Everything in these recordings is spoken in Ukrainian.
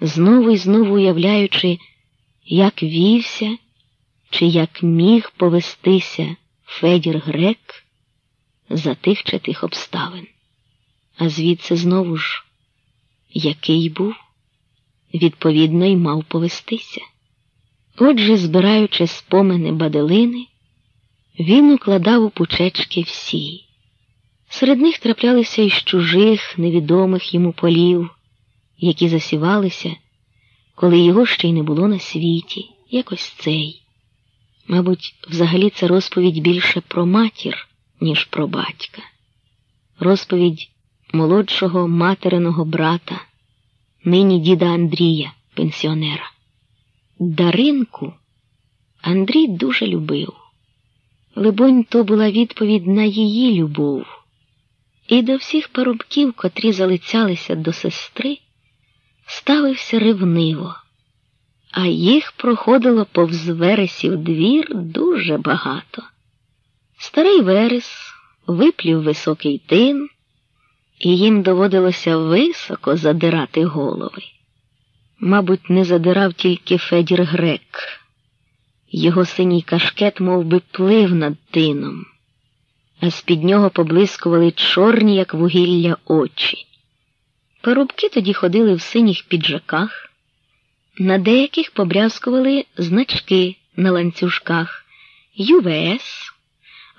знову і знову уявляючи, як вівся чи як міг повестися Федір Грек за тих чи тих обставин. А звідси знову ж, який був, відповідно й мав повестися. Отже, збираючи спомини баделини, він укладав у пучечки всі. Серед них траплялися із чужих, невідомих йому полів, які засівалися, коли його ще й не було на світі, якось цей. Мабуть, взагалі це розповідь більше про матір, ніж про батька, розповідь молодшого материного брата, нині діда Андрія, пенсіонера. Даринку Андрій дуже любив. Либонь, то була відповідь на її любов, і до всіх парубків, котрі залицялися до сестри, ставився ревниво, а їх проходило повз вересів двір дуже багато. Старий верес виплів високий тин, і їм доводилося високо задирати голови. Мабуть, не задирав тільки Федір Грек. Його синій кашкет мов би, плив над тином, а з-під нього поблискували чорні, як вугілля, очі. Парубки тоді ходили в синіх піджаках, на деяких побрязкували значки на ланцюжках ЮВС,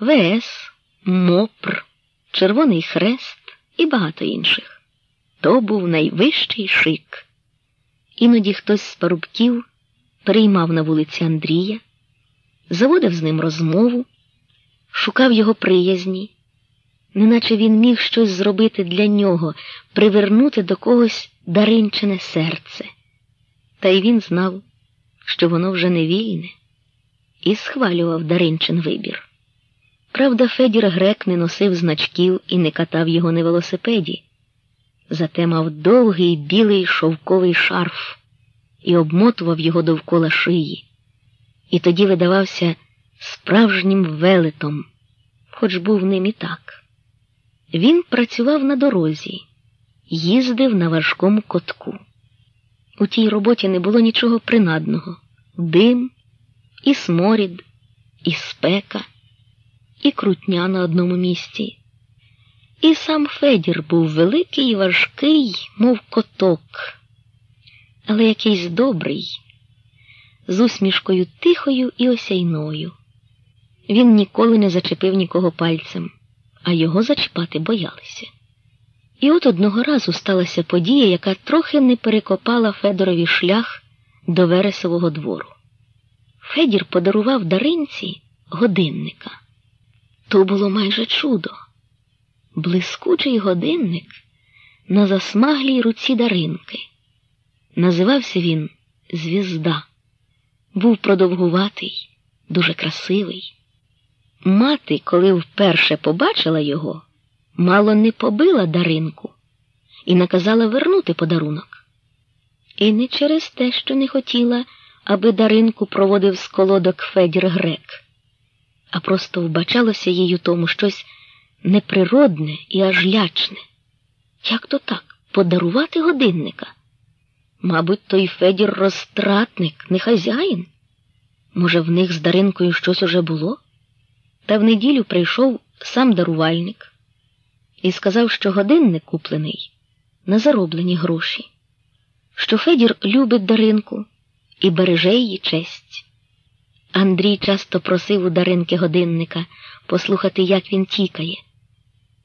ВС, МОПР, Червоний Хрест і багато інших. То був найвищий шик. Іноді хтось з парубків переймав на вулиці Андрія, заводив з ним розмову, шукав його приязні, неначе він міг щось зробити для нього, привернути до когось даринчине серце. Та й він знав, що воно вже не вільне, і схвалював даринчин вибір. Правда, Федір Грек не носив значків і не катав його на велосипеді, зате мав довгий білий шовковий шарф і обмотував його довкола шиї, і тоді видавався справжнім велетом, хоч був ним і так. Він працював на дорозі, їздив на важкому котку. У тій роботі не було нічого принадного дим, і сморід, і спека, і крутня на одному місці. І сам Федір був великий і важкий, мов коток, але якийсь добрий, з усмішкою тихою і осяйною. Він ніколи не зачепив нікого пальцем, а його зачіпати боялися. І от одного разу сталася подія, яка трохи не перекопала Федорові шлях до Вересового двору. Федір подарував даринці годинника. То було майже чудо. Блискучий годинник на засмаглій руці даринки. Називався він Звізда. Був продовгуватий, дуже красивий. Мати, коли вперше побачила його, мало не побила даринку і наказала вернути подарунок. І не через те, що не хотіла, аби даринку проводив з колодок Федір Грек, а просто вбачалося їй у тому щось неприродне і аж лячне. Як то так подарувати годинника? Мабуть, той Федір розтратник, не хазяїн. Може, в них з Даринкою щось уже було? Та в неділю прийшов сам дарувальник і сказав, що годинник куплений на зароблені гроші, що Федір любить Даринку і береже її честь. Андрій часто просив у Даринки годинника послухати, як він тікає.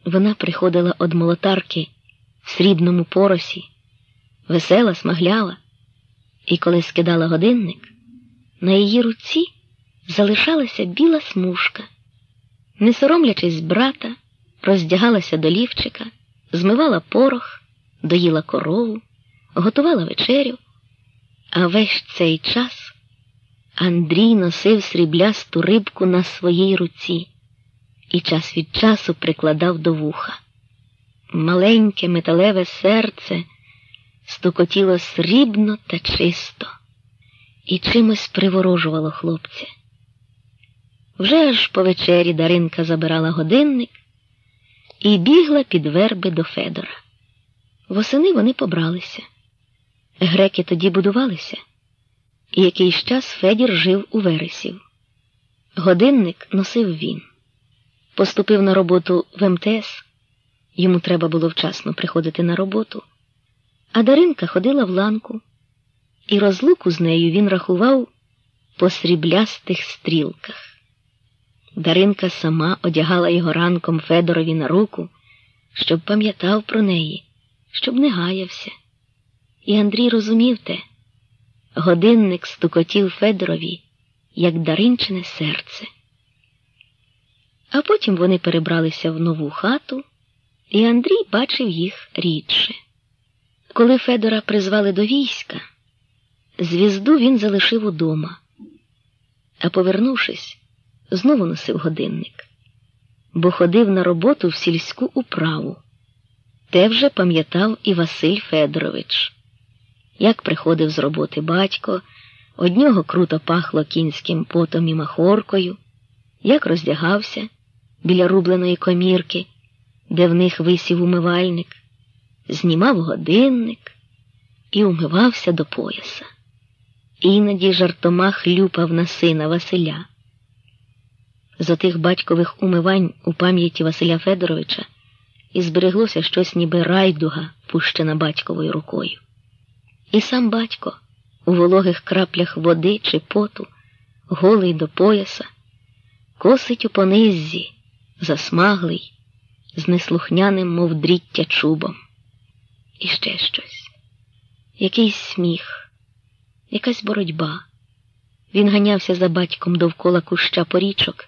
Вона приходила од молотарки в срібному поросі, весела, смаглява, і коли скидала годинник, на її руці залишалася біла смужка. Не соромлячись брата, роздягалася до лівчика, змивала порох, доїла корову, готувала вечерю, а весь цей час Андрій носив сріблясту рибку на своїй руці і час від часу прикладав до вуха. Маленьке металеве серце стукотіло срібно та чисто і чимось приворожувало хлопця. Вже ж по вечері Даринка забирала годинник і бігла під верби до Федора. Восени вони побралися. Греки тоді будувалися, і якийсь час Федір жив у Вересів. Годинник носив він. Поступив на роботу в МТС, йому треба було вчасно приходити на роботу, а Даринка ходила в ланку, і розлуку з нею він рахував по сріблястих стрілках. Даринка сама одягала його ранком Федорові на руку, щоб пам'ятав про неї, щоб не гаявся. І Андрій розумів те. Годинник стукотів Федорові, як даринчине серце. А потім вони перебралися в нову хату, і Андрій бачив їх рідше. Коли Федора призвали до війська, звізду він залишив удома, а повернувшись, знову носив годинник, бо ходив на роботу в сільську управу. Те вже пам'ятав і Василь Федорович. Як приходив з роботи батько, однього круто пахло кінським потом і махоркою, як роздягався біля рубленої комірки, де в них висів умивальник, знімав годинник і умивався до пояса. Іноді жартома хлюпав на сина Василя. З отих батькових умивань у пам'яті Василя Федоровича і збереглося щось ніби райдуга, пущена батьковою рукою. І сам батько у вологих краплях води чи поту, голий до пояса, косить у пониззі, засмаглий, з неслухняним, мов дріття чубом. І ще щось, якийсь сміх, якась боротьба. Він ганявся за батьком довкола куща порічок,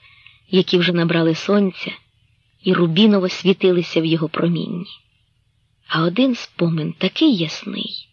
які вже набрали сонця, і рубіново світилися в його промінні. А один спомин такий ясний